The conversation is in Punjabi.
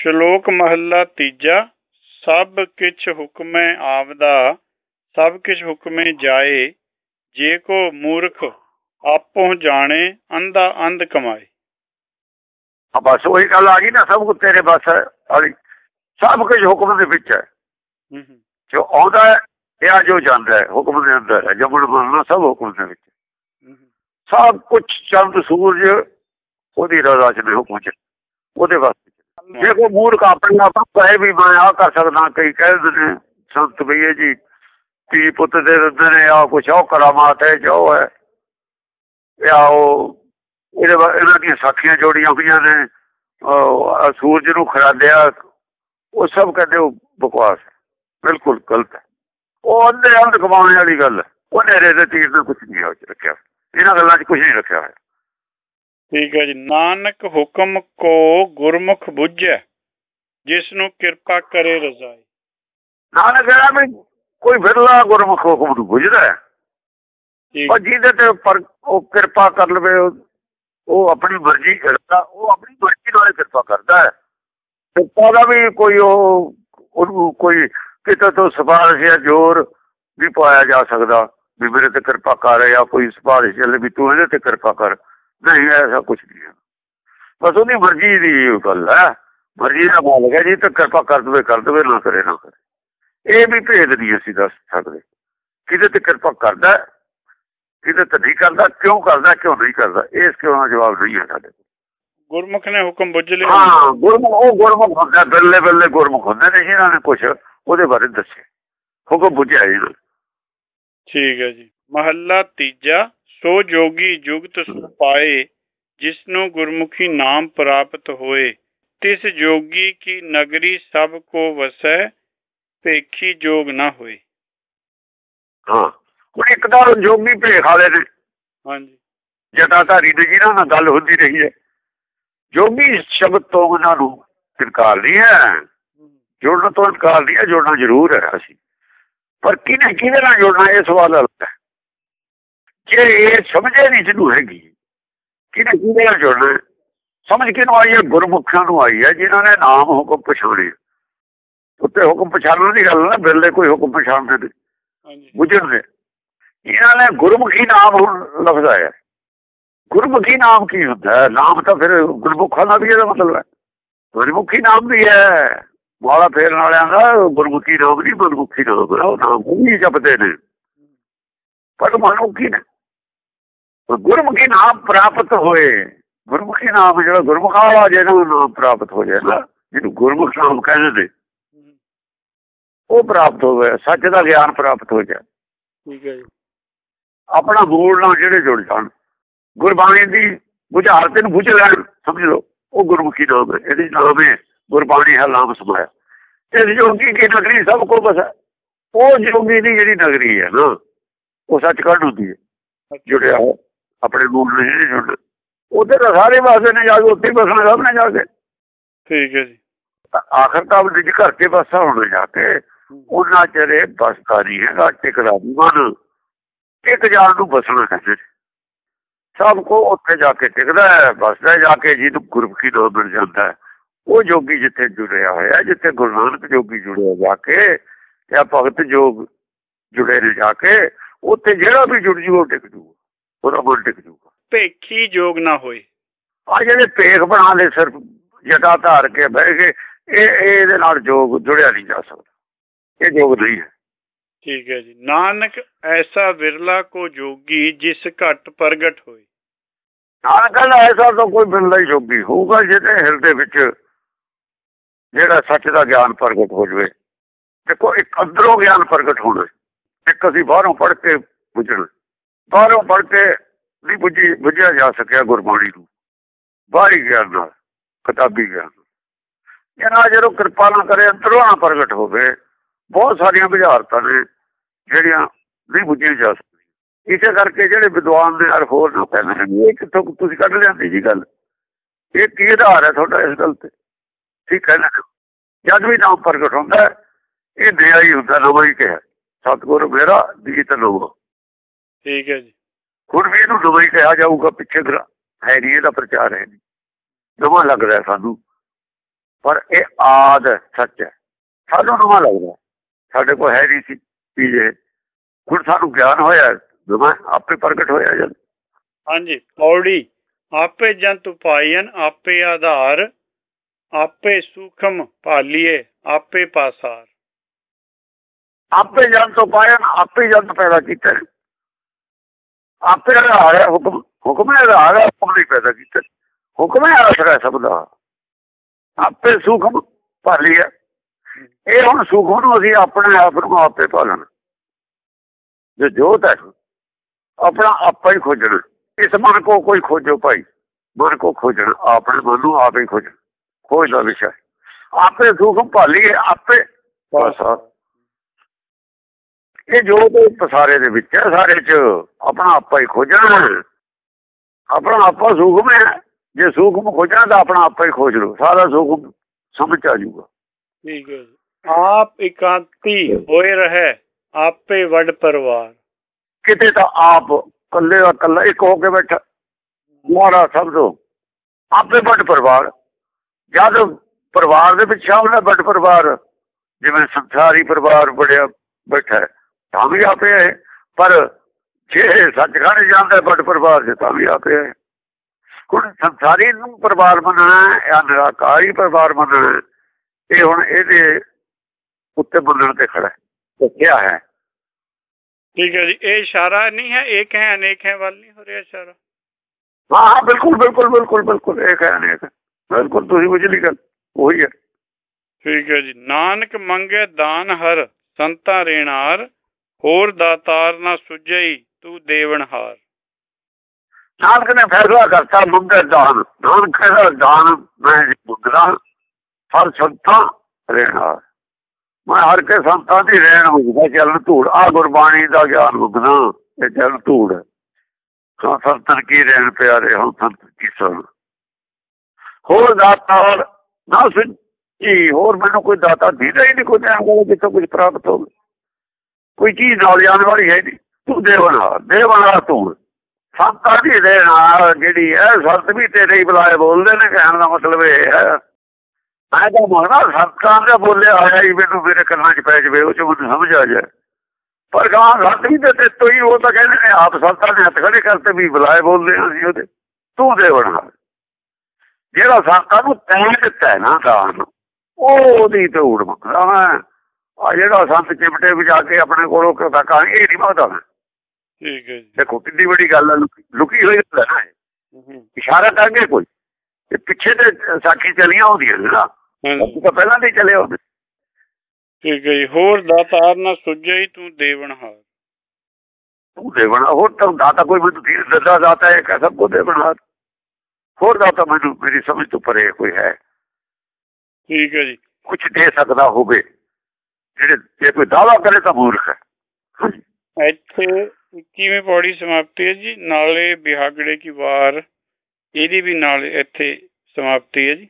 ਸ਼ਲੋਕ ਮਹੱਲਾ ਤੀਜਾ ਸਭ ਕਿਛ ਹੁਕਮੈ ਆਪਦਾ ਸਭ ਕਿਛ ਹੁਕਮੇ ਜਾਏ ਜੇ ਕੋ ਮੂਰਖ ਆਪੋ ਜਾਣੇ ਅੰਧਾ ਅੰਧ ਕਮਾਏ। ਆ ਬਸ ਉਹੀ ਗੱਲ ਆ ਗਈ ਨਾ ਸਭ ਕੁਝ ਤੇਰੇ ਬਸ ਵਾਲੀ ਸਭ ਕੁਝ ਹੁਕਮ ਦੇ ਵਿੱਚ ਹੈ। ਜੋ ਆਉਂਦਾ ਹੈ ਇਹ ਜੋ ਜਾਂਦਾ ਹੈ ਹੁਕਮ ਦੇ ਅੰਦਰ ਹੈ ਜਮਣ ਮੰਨਣਾ ਸਭ ਹੁਕਮ ਦੇ ਵਿੱਚ। ਸਭ ਕੁਝ ਚੰਦ ਸੂਰਜ ਉਹਦੀ ਰਜ਼ਾ ਚ ਨੇ ਹੁਕਮ ਚ। ਉਹਦੇ ਵਾਸਤੇ। ਜੇ ਕੋ ਮੂਰਖ ਆਪਣੇ ਆਪ ਕਹੇ ਵੀ ਮੈਂ ਆ ਕਰ ਸਕਦਾ, ਕਈ ਕਹਿ ਦਿੰਦੇ ਨੇ, ਸੰਤ ਬਈਏ ਜੀ, ਧੀ ਪੁੱਤ ਦੇ ਦਿੰਦੇ ਨੇ ਆ ਕੁਛ ਉਹ ਕਰਾਮਾਤ ਹੈ, ਜੋ ਹੈ। ਇਹ ਆ ਉਹ, ਇਹਦੇ ਇਹਨਾਂ ਦੀਆਂ ਸਾਖੀਆਂ ਜੋੜੀਆਂ ਹੋਈਆਂ ਨੇ ਸੂਰਜ ਨੂੰ ਖਰਾਦਿਆ ਉਹ ਸਭ ਕਹਿੰਦੇ ਉਹ ਬਕਵਾਸ ਬਿਲਕੁਲ ਗਲਤ ਹੈ। ਉਹ ਅੰਦੇ ਅੰਧ ਕਮਾਉਣ ਵਾਲੀ ਗੱਲ ਉਹ ਨੇਰੇ ਦੇ ਤੀਰ ਦਾ ਕੁਝ ਨਹੀਂ ਉਹ 'ਚ ਰੱਖਿਆ। ਇਹਨਾਂ ਗੱਲਾਂ 'ਚ ਕੁਝ ਨਹੀਂ ਰੱਖਿਆ ਹੋਇਆ। ਠੀਕ ਹੈ ਜੀ। ਨਾਨਕ ਹੁਕਮ ਕੋ ਗੁਰਮੁਖ ਬੁੱਝੈ ਜਿਸ ਨੂੰ ਕਿਰਪਾ ਕਰੇ ਰਜ਼ਾਈ। ਨਾਨਕ ਕਹਿੰਦਾ ਵੀ ਕੋਈ ਫਿਰਲਾ ਗੁਰਮੁਖ ਹੁਕਮ ਨੂੰ ਬੁਝਦਾ ਹੈ। ਠੀਕ। ਪਰ ਜਿਹਦੇ ਤੇ ਪਰ ਉਹ ਕਿਰਪਾ ਕਰ ਲਵੇ ਉਹ- ਉਹ ਆਪਣੀ ਮਰਜ਼ੀ ਕਰਦਾ ਉਹ ਆਪਣੀ ਮਰਜ਼ੀ ਨਾਲ ਕਿਰਪਾ ਕਰਦਾ ਹੈ। ਕਿਰਪਾ ਦਾ ਵੀ ਕੋਈ ਉਹ ਉਹਨੂੰ ਕੋਈ ਕਿਤੇ ਤੋਂ ਸਿਫਾਰਿਸ਼ ਜਾਂ ਜ਼ੋਰ ਵੀ ਪਾਇਆ ਜਾ ਸਕਦਾ ਵੀ ਮੇਰੇ ਤੇ ਕਿਰਪਾ ਕਰ ਜਾਂ ਕੋਈ ਸਿਫਾਰਿਸ਼ ਚੱਲੇ ਵੀ ਤੂੰ ਇਹਦੇ ਤੇ ਕਿਰਪਾ ਕਰ। ਨਹੀਂ ਐਸਾ ਕੁਝ ਨਹੀਂ ਹੈ। ਬਸ ਉਹਦੀ ਮਰਜ਼ੀ ਦੀ ਗੱਲ ਹੈ। ਮਰਜ਼ੀ ਦਾ ਮਾਲਕ ਹੈ ਜੀ ਤੇ ਕਿਰਪਾ ਕਰ ਦਵੇ ਕਰ ਦਵੇ ਨਾ ਕਰੇ ਨਾ ਕਰੇ। ਇਹ ਵੀ ਭੇਦ ਨਹੀਂ ਅਸੀਂ ਦੱਸ ਸਕਦੇ। ਕਿਹਦੇ ਤੇ ਕਿਰਪਾ ਕਰਦਾ ਕਿਹਦੇ ਤੇ ਨਹੀਂ ਕਰਦਾ ਕਿਉਂ ਕਰਦਾ ਕਿਉਂ ਨਹੀਂ ਕਰਦਾ ਇਸ ਕਿਉਂ ਦਾ ਜਵਾਬ ਨਹੀਂ ਹੈ ਸਾਡੇ ਗੁਰਮੁਖ ਨੇ ਹੁਕਮ ਬੁੱਝ ਲਿਆ। ਹਾਂ ਗੁਰਮੁਖ ਉਹ ਗੁਰਮੁਖ ਹੁੰਦਾ ਬੱਲੇ ਬੱਲੇ ਗੁਰਮੁਖ ਹੁੰਦੇ ਨੇ ਜਿਨ੍ਹਾਂ ਨੇ ਕੁਝ ਉਹਦੇ ਬਾਰੇ ਦੱਸਿਆ। ਹੁਕਮ ਬੁਝਿਆ ਜੀ ਠੀਕ ਹੈ ਜੀ। ਮਹੱਲਾ ਤੀਜਾ। ਸੋ ਜੋਗੀ ਜੁਗਤ ਪਾਏ ਜਿਸ ਨੂੰ ਗੁਰਮੁਖੀ ਨਾਮ ਪ੍ਰਾਪਤ ਹੋਏ। ਤਿਸ ਜੋਗੀ ਕੀ ਨਗਰੀ ਸਭ ਕੋ ਵਸੈ ਭੇਖੀ ਜੋਗ ਨਾ ਹੋਏ। ਹਾਂ ਹੁਣ ਇੱਕ ਜੋਗੀ ਭੇਖ ਵਾਲੇ ਨੇ। ਹਾਂਜੀ। ਜਟਾਧਾਰੀ ਦੇ ਜਿਹਨਾਂ ਨਾਲ ਗੱਲ ਹੁੰਦੀ ਰਹੀ ਹੈ। ਜੋਗੀ ਸ਼ਬਦ ਤੋਂ ਉਹਨਾਂ ਨੂੰ ਇਨਕਾਰ ਨਹੀਂ ਹੈ। ਜੋੜਨ ਤੋਂ ਇਨਕਾਰ ਨਹੀਂ ਹੈ ਜੋੜਨਾ ਜ਼ਰੂਰ ਹੈ ਅਸੀਂ। ਪਰ ਕਿਹਨੇ ਕਿਹਦੇ ਨਾਲ ਜੋੜਨਾ ਇਹ ਸਵਾਲ ਹੈ। ਜੇ ਇਹ ਸਮਝੇ ਨਹੀਂ ਜਿਹਨੂੰ ਹੈਗੀ ਕਿਹਨੇ ਕਿਹਦੇ ਨਾਲ ਜੋੜਨਾ? ਸਮਝ ਕਿਹਨੂੰ ਆਈ ਹੈ? ਗੁਰਮੁਖਾਂ ਨੂੰ ਆਈ ਹੈ ਜਿਨ੍ਹਾਂ ਨੇ ਨਾਮ ਹੁਕਮ ਪਛਾਣੇ। ਉੱਤੇ ਹੁਕਮ ਪਛਾਣਨ ਦੀ ਗੱਲ ਨਾ ਬਿਰਲੇ ਕੋਈ ਹੁਕਮ ਪਛਾਣਦੇ ਨੇ ਹਾਂਜੀ। ਬੁਝਣ ਦੇ। ਇਹਨਾਂ ਨੇ ਗੁਰਮੁਖੀ ਨਾਮ ਹੁਣ ਲਫ਼ਜ਼ ਆਇਆ। ਗੁਰਮੁਖੀ ਨਾਮ ਕੀ ਹੁੰਦਾ? ਨਾਮ ਤਾਂ ਫਿਰ ਗੁਰਮੁਖਾਂ ਦਾ ਵੀ ਇਹਦਾ ਮਤਲਬ ਹੈ। ਗੁਰਮੁਖੀ ਨਾਮ ਵੀ ਹੈ। ਮਾਲਾ ਫੇਰਨ ਵਾਲਿਆਂ ਦਾ ਗੁਰਮੁਖੀ ਨਾਮ ਨਹੀਂ ਗੁਰਮੁਖੀ ਨਾਮ ਉਹ ਨਾਮ ਨਹੀਂ ਜਪਦੇ ਨੇ। ਪਰ ਮਨੁੱਖੀ ਨੇ। ਗੁਰਮੁਖੀ ਨਾਮ ਪ੍ਰਾਪਤ ਹੋਏ। ਗੁਰਮੁਖੀ ਨਾਮ ਜਿਹੜਾ ਗੁਰਮੁਖਾਂ ਵਾਲਾ ਜਿਹਨੂੰ ਨਾਮ ਪ੍ਰਾਪਤ ਹੋ ਜਾਏ ਨਾ। ਜਿਹਨੂੰ ਗੁਰਮੁਖ ਨਾਮ ਕਹਿੰਦੇ ਨੇ ਉਹ ਪ੍ਰਾਪਤ ਹੋ ਗਿਆ ਸੱਚ ਦਾ ਗਿਆਨ ਪ੍ਰਾਪਤ ਹੋ ਜਾਏ। ਠੀਕ ਹੈ ਜੀ। ਆਪਣਾ ਮੂਲ ਨਾਲ ਜਿਹੜੇ ਜੁੜ ਜਾਣ। ਗੁਰਬਾਣੀ ਦੀ ਬੁਝਾਰਤ ਨੂੰ ਬੁਝ ਲੈਣ ਸਮਝ ਲਓ। ਉਹ ਗੁਰਮੁਖੀ ਨਾਮ ਹੈ। ਇਹਦੀ ਨਾਮ ਹੈ ਗੁਰਬਾਣੀ ਹੈ ਨਾਮ ਸਮਾਇਆ। ਤੇ ਜੋਗੀ ਕੀ ਨਗਰੀ? ਸਭ ਕੋ ਬਸਾ ਉਹ ਜੋਗੀ ਦੀ ਜਿਹੜੀ ਨਗਰੀ ਹੈ ਨਾ ਉਹ ਸੱਚਖੰਡ ਹੁੰਦੀ ਹੈ। ਜੁੜਿਆ ਹੋਇਆ, ਆਪਣੇ ਮੂਲ ਜੁੜ ਉਹਦੇ ਤਾਂ ਸਾਰੇ ਵਾਸਤੇ ਨੇ ਜਾ ਕੇ ਉੱਥੇ ਬਸਣਾ ਸਭ ਨੇ ਜਾ ਕੇ। ਠੀਕ ਹੈ ਜੀ। ਤਾਂ ਆਖਰ ਤਾਂ ਉਹ ਨਿਜ ਘਰ ਤੇ ਬਸਾ ਹੋਣਾ ਜਾ ਕੇ ਉਹਨਾਂ ਚਿਹਰੇ ਬਸਦਾ ਨਹੀਂ ਹੈਗਾ ਟਿਕਦਾ ਨਹੀਂ ਮਨ। ਇੱਕ ਜਾਨ ਨੂੰ ਬਸਣਾ ਕਹਿੰਦੇ। ਸਭ ਕੋ ਉੱਥੇ ਜਾ ਕੇ ਟਿਕਦਾ ਹੈ ਬਸਦਾ ਜਾ ਕੇ ਜਿਹਨੂੰ ਗੁਰਮੁਖੀ ਨਾਲ ਮਿਲ ਜਾਂਦਾ ਉਹ ਜੋਗੀ ਜਿੱਥੇ ਜੁੜਿਆ ਹੋਇਆ ਜਿੱਥੇ ਗੁਰੂ ਨਾਨਕ ਜੋਗੀ ਜੁੜਿਆ ਜਾ ਕੇ ਜਾਂ ਭਗਤ ਜੋਗ ਜੁੜੇ ਜਾ ਕੇ ਉੱਥੇ ਜਿਹੜਾ ਵੀ ਜੁੜ ਜੂ ਉਹ ਟਿਕ ਜੂਗਾ। ਉਹਦਾ ਮਨ ਟਿਕ ਜੂਗਾ। ਭੇਖੀ ਜੋਗ ਨਾ ਹੋਏ। ਆ ਜਿਹੜੇ ਪੇਖ ਬਣਾ ਲੈ ਸਿਰਫ ਜਟਾ ਧਾਰ ਕੇ ਬਹਿ ਗਏ ਇਹ ਇਹ ਇਹਦੇ ਨਾਲ ਜੋਗ ਜੁੜਿਆ ਨਹੀਂ ਜਾ ਸਕਦਾ। ਇਹ ਜੋਗ ਨਹੀਂ ਹੈ। ਠੀਕ ਹੈ ਜੀ। ਨਾਨਕ ਐਸਾ ਵਿਰਲਾ ਕੋ ਜੋਗੀ ਜਿਸ ਘਟ ਪ੍ਰਗਟ ਹੋਏ। ਨਾਲ ਗੱਲ ਐਸਾ ਤਾਂ ਕੋਈ ਬਿਰਲਾ ਹੀ ਜੋਗੀ ਹੋਊਗਾ ਜਿਹਦੇ ਹਿਰਦੇ ਵਿੱਚ ਜਿਹੜਾ ਸੱਚ ਦਾ ਗਿਆਨ ਪ੍ਰਗਟ ਹੋ ਜਵੇ। ਦੇਖੋ ਇੱਕ ਅੰਦਰੋਂ ਗਿਆਨ ਪ੍ਰਗਟ ਹੋਣਾ ਇੱਕ ਅਸੀਂ ਬਾਹਰੋਂ ਪੜ੍ਹ ਕੇ ਬੁੱਝਣਾ ਬਾਹਰੋਂ ਪੜ੍ਹ ਕੇ ਨਹੀਂ ਬੁੱਝੀ ਬੁੱਝਿਆ ਜਾ ਸਕਿਆ ਗੁਰਬਾਣੀ ਨੂੰ। ਬਾਹਰੀ ਗਿਆਨ ਨਾਲ ਕਿਤਾਬੀ ਗਿਆਨ ਨਾਲ। ਇਹਨਾਂ ਜਦੋਂ ਕਿਰਪਾ ਨਾ ਕਰੇ, ਅੰਦਰੋਂ ਨਾ ਪ੍ਰਗਟ ਹੋਵੇ, ਬਹੁਤ ਸਾਰੀਆਂ ਬੁਝਾਰਤਾਂ ਨੇ, ਜਿਹੜੀਆਂ ਨਹੀਂ ਬੁੱਝੀਆਂ ਜਾ ਸਕਦੀਆਂ। ਇਸੇ ਕਰਕੇ ਜਿਹੜੇ ਵਿਦਵਾਨ ਨੇ ਅਰ ਹੋਰ ਨਾ ਕਹਿੰਦੇ ਇਹ ਕਿੱਥੋਂ ਤੁਸੀਂ ਕੱਢ ਲਿਆਂਦੀ ਜੀ ਗੱਲ? ਇਹ ਕੀ ਆਧਾਰ ਹੈ ਤੁਹਾਡਾ ਇਸ ਗੱਲ ਤੇ? ਠੀਕ ਹੈ ਨਾ? ਜਦ ਵੀ ਨਾਮ ਪ੍ਰਗਟ ਹੁੰਦਾ, ਇਹ ਦਿਆ ਹੀ ਹੁੰਦਾ, ਨਵਾਂ ਹੀ ਕਿਹਾ। ਸਤਿਗੁਰ ਮੇਰਾ ਦੀਤ ਨਵਾਂ। ਠੀਕ ਹੈ ਜੀ। ਹੁਣ ਵੀ ਇਹਨੂੰ ਹੀ ਕਿਹਾ ਜਾਊਗਾ ਪਿੱਛੇ ਹੈ ਨਹੀਂ ਇਹਦਾ ਪ੍ਰਚਾਰ ਹੈ ਨਹੀਂ। ਨਵਾਂ ਲੱਗਦਾ ਸਾਨੂੰ। ਪਰ ਇਹ ਆਦ ਸੱਚ ਹੈ। ਸਾਨੂੰ ਨਵਾਂ ਲੱਗਦਾ ਸਾਡੇ ਕੋਲ ਹੈ ਨਹੀਂ ਸੀ ਇਹ। ਹੁਣ ਸਾਨੂੰ ਗਿਆਨ ਹੋਇਆ ਨਵਾਂ ਆਪੇ ਪ੍ਰਗਟ ਹੋਇਆ ਜਦ ਹਾਂਜੀ ਪੌੜੀ ਆਪੇ ਜੰਤ ਉਪਾਇਨ ਆਪੇ ਆਧਾਰ ਆਪੇ ਸੂਖਮ ਭਾਲੀਏ ਆਪੇ ਪਾਸਾਰ। ਆਪੇ ਜਨ ਤੋਂ ਪਾਇਆ ਆਪੇ ਜਨ ਪੈਦਾ ਕੀਤਾ। ਆਪੇ ਆਧਾਰ ਹੈ ਹੁਕਮ ਹੁਕਮ ਆਧਾਰ ਹੈ ਹੁਕਮ ਨਹੀਂ ਪੈਦਾ ਕੀਤਾ। ਹੁਕਮ ਹੈ ਆਸਰਾ ਸਭ ਦਾ। ਆਪੇ ਸੁਖਮ ਭਾਲੀ ਹੈ। ਇਹ ਹੁਣ ਸੁਖ ਨੂੰ ਅਸੀਂ ਆਪਣੇ ਆਪ ਨੂੰ ਆਪੇ ਭਾਲਣਾ। ਜੇ ਜੋਤ ਹੈ, ਆਪਣਾ ਆਪਾ ਹੀ ਖੋਜਣਾ। ਇਸ ਮਨ ਕੋ ਕੋਈ ਖੋਜੋ ਭਾਈ। ਮਨ ਕੋ ਖੋਜਣਾ। ਆਪਣੇ ਮਨ ਨੂੰ ਆਪੇ ਖੋਜਣਾ। ਖੋਜ ਦਾ ਵਿਸ਼ਾ ਆਪੇ ਸੁਖਮ ਭਾਲੀ ਹੈ, ਆਪੇ ਪਾਸਾ ਇਹ ਜੋ ਦੇ ਪਸਾਰੇ ਦੇ ਵਿੱਚ ਹੈ ਸਾਰੇ ਚ ਆਪਣਾ ਆਪਾ ਹੀ ਖੋਜਣਾ ਆਪਣਾ ਆਪਾ ਸੁਖਮ ਹੈ। ਜੇ ਸੁਖਮ ਖੋਜਣਾ ਤਾਂ ਆਪਣਾ ਆਪਾ ਹੀ ਖੋਜ ਲਓ। ਸਾਰਾ ਸੁਖਮ ਸਮਝ ਆ ਜਾਊਗਾ। ਠੀਕ ਹੈ ਆਪ ਇਕਾਂਤੀ ਹੋਏ ਰਹੇ ਆਪੇ ਵੱਡ ਪਰਿਵਾਰ। ਕਿਤੇ ਤਾਂ ਆਪ ਕੱਲੇ ਦਾ ਕੱਲਾ ਇੱਕ ਹੋ ਕੇ ਬੈਠਾ। ਮੋਰਾ ਸਭ ਤੋਂ ਆਪੇ ਵੱਡ ਪਰਿਵਾਰ। ਜਦ ਪਰਿਵਾਰ ਦੇ ਵਿੱਚ ਸ਼ਾਮਲ ਵੱਡ ਪਰਿਵਾਰ ਜਿਵੇਂ ਸੰਸਾਰੀ ਪਰਿਵਾਰ ਬੜਿਆ ਬੈਠਾ ਤਾਂ ਵੀ ਆਪੇ ਹੈ ਪਰ ਜੇ ਸੱਚਖੰਡ ਜਾਂਦਾ ਵੱਡ ਪਰਿਵਾਰ ਦੇ ਤਾਂ ਵੀ ਆਪੇ ਹੈ। ਹੁਣ ਸੰਸਾਰੀ ਨੂੰ ਪਰਿਵਾਰ ਮੰਨਣਾ ਜਾਂ ਨਿਰਾਕਾਰੀ ਪਰਿਵਾਰ ਮੰਨਣਾ ਇਹ ਹੁਣ ਇਹਦੇ ਉੱਤੇ ਮੰਨਣ ਤੇ ਖੜਾ ਹੈ ਕਿਹਾ ਹੈ। ਠੀਕ ਹੈ ਜੀ ਇਹ ਇਸ਼ਾਰਾ ਨਹੀਂ ਹੈ ਇੱਕ ਹੈ ਅਨੇਕ ਹੈ ਵੱਲ ਨਹੀਂ ਹੋ ਰਿਹਾ ਇਸ਼ਾਰਾ। ਹਾਂ ਹਾਂ ਬਿਲਕੁਲ ਬਿਲਕੁਲ ਬਿਲਕੁਲ ਬਿਲਕੁਲ ਇਹ ਹੈ ਅਨੇਕ ਬਿਲਕੁਲ ਤੁਸੀਂ ਬੁਝਲੀ ਗੱਲ ਉਹੀ ਹੈ। ਠੀਕ ਹੈ ਜੀ ਨਾਨਕ ਮੰਗੇ ਦਾਨ ਹਰ ਸੰਤਾ ਰੇਣਾਰ ਹੋਰ ਦਾਤਾਰ ਨਾ ਸੁਝਈ, ਤੂੰ ਦੇਵਨਹਾਰ ਨਾਨਕ ਨੇ ਫੈਸਲਾ ਕਰਤਾ, ਮੰਗੇ ਦਾਨ। ਨਾਨਕ ਕਹਿੰਦਾ ਦਾਨ? ਮੈਂ ਮੰਗਦਾ ਹਰ ਸੰਤਾਂ ਰਹਿਣਾ ਮੈਂ ਹਰ ਕੇ ਸੰਤਾਂ ਦੀ ਰਹਿਣ ਮੰਗਦਾ ਚੱਲਣ ਧੂੜ। ਆ ਗੁਰਬਾਣੀ ਦਾ ਗਿਆਨ ਮੰਗਦਾ, ਇਹ ਚੱਲਣ ਧੂੜ। ਹਾਂ ਸੰਤਨ ਕੀ ਰਹਿਣ ਪਿਆਰੇ ਹਾਂ ਸੰਤ ਕੀ ਸੁਣ। ਹੋਰ ਦਾਤਾਰ ਨਾ ਸੱਚੀ ਹੋਰ ਮੈਨੂੰ ਕੋਈ ਦਾਤਾ ਦੀਦਾ ਹੀ ਨਹੀਂ, ਕੋਈ ਟਾਈਮ ਕੋਲ ਕਿਤੋਂ ਕੁਝ ਪ੍ਰਾਪਤ ਹੋਵੇ। ਕੋਈ ਚੀਜ਼ ਨਾਲ ਜਾਣ ਵਾਲੀ ਹੈ ਨਹੀਂ। ਤੂੰ ਦੇਵਨਾ ਦੇਵਨਾ ਤੂੰ। ਸੰਤਾਂ ਦੀ ਦੇ ਨਾਲ ਜਿਹੜੀ ਹੈ, ਸੰਤ ਵੀ ਤੇਰੇ ਹੀ ਬੁਲਾਏ ਬੋਲਦੇ ਨੇ, ਕਹਿਣ ਦਾ ਮਤਲਬ ਇਹ ਹੈ। ਮੈਂ ਤਾਂ ਮੰਗਦਾ ਸੰਤਾਂ ਦਾ ਬੋਲਿਆ ਆਇਆ ਹੀ ਮੈਨੂੰ ਮੇਰੇ ਕੰਨਾਂ 'ਚ ਪੈ ਜਵੇ, ਉਹ 'ਚ ਮੈਨੂੰ ਸਮਝ ਆ ਜਾਏ। ਪਰ ਗਾਂ ਸੰਤ ਵੀ ਤੇ ਤੂੰ ਹੀ, ਉਹ ਤਾਂ ਕਹਿੰਦੇ ਨੇ, ਆਪ ਸੰਤਾਂ ਦੇ ਹੱਥ ਖੜੇ ਕਰਤੇ ਵੀ ਬੁਲਾਏ ਬੋਲਦੇ ਆਂ ਉਹਦੇ। ਤੂੰ ਦੇ ਜਿਹੜਾ ਸੰਤਾਂ ਨੂੰ ਤੈਂ ਦਿੱਤਾ ਨਾ ਦਾਨ, ਉਹ ਉਹਦੀ ਧੂੜ ਮੰਗਦਾ ਮੈਂ। ਆ ਜਿਹੜਾ ਸੰਤ ਚਿਮਟੇ ਵਜਾ ਕੇ ਆਪਣੇ ਕੋਲੋਂ ਕਰਦਾ ਕਹਾਣੀ ਇਹ ਨਹੀਂ ਮੰਗਦਾ ਮੈਂ। ਠੀਕ ਹੈ ਜੀ। ਦੇਖੋ ਕਿੰਨੀ ਵੱਡੀ ਗੱਲ ਲੁਕੀ ਹੋਈ ਗੱਲ ਹੈ ਇਸ਼ਾਰਾ ਕਰਕੇ ਕੋਈ। ਇਹ ਪਿੱਛੇ ਤੇ ਸਾਖੀ ਚਲੀਆਂ ਹੁੰਦੀਆਂ ਨੇ ਨਾ। ਹਾਂਜੀ ਤਾਂ ਪਹਿਲਾਂ ਦੇ ਚਲੇ ਹੁੰਦੇ। ਠੀਕ ਹੈ ਹੋਰ ਦਾਤਾਰ ਨਾ ਸੁਝਈ ਤੂੰ ਦੇਵਨਹਾਰ ਤੂੰ ਦੇਵਣਾ ਹੋਰ। ਤਾਂ ਦਾਤਾ ਕੋਈ ਮੈਨੂੰ ਧੀਰ ਦੱਦਾ ਦਾਤਾ ਹੈ ਕਿ ਸਭ ਕੋ ਦੇਵਣਾ ਹੋਰ। ਦਾਤਾ ਮੈਨੂੰ ਮੇਰੀ ਸਮਝ ਤੋਂ ਪਰੇ ਕੋਈ ਹੈ। ਠੀਕ ਹੈ ਜੀ। ਕੁਝ ਦੇ ਸਕਦਾ ਹੋਵੇ। ਜਿਹੜੇ ਜੇ ਕੋਈ ਦਾਵਾ ਕਰੇ ਤਾਂ ਮੂਰਖ ਹੈ। ਇੱਥੇ 21ਵੀਂ ਪੌੜੀ ਸਮਾਪਤੀ ਹੈ ਜੀ। ਨਾਲੇ ਬਿਹਾਗੜੇ ਕੀ ਵਾਰ, ਇਹਦੀ ਵੀ ਨਾਲ ਇੱਥੇ ਸਮਾਪਤੀ ਹੈ ਜੀ।